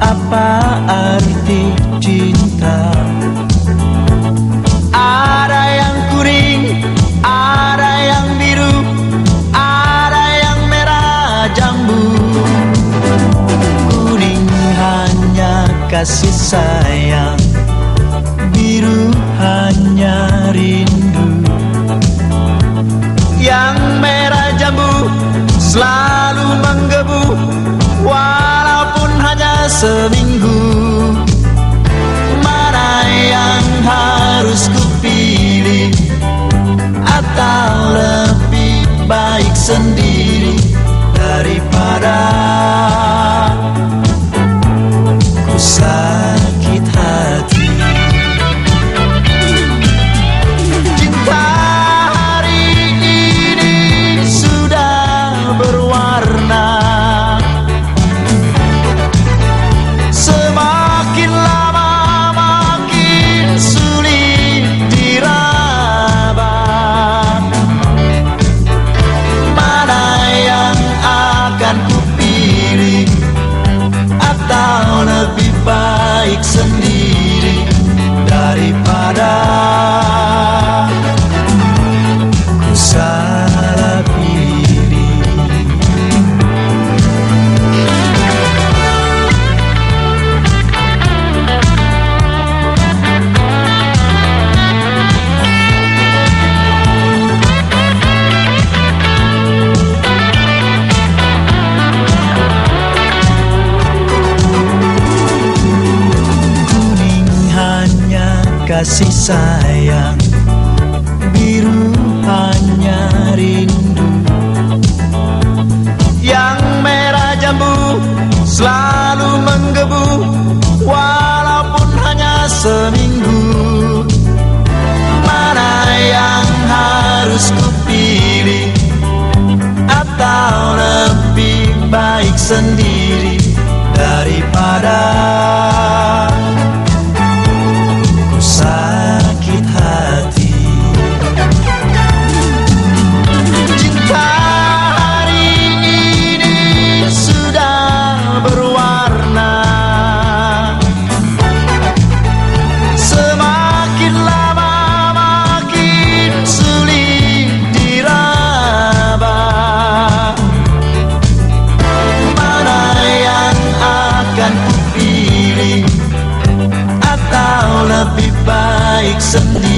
apa arti cinta? Ada yang kuning, ada yang biru Ada yang merah jambu. Kuning hanya kasih sayang Biru hanya rindu. Yang merah jambu selalu seminggu. Mana yang harus kupilih? Atau lebih baik sendiri kasih sayang. Biru hanya rindu. Yang merah jambu selalu menggebu walaupun hanya seminggu. Mana yang harus kupilih? Atau lebih baik sendiri daripada kupilih Atau lebih baik sendiri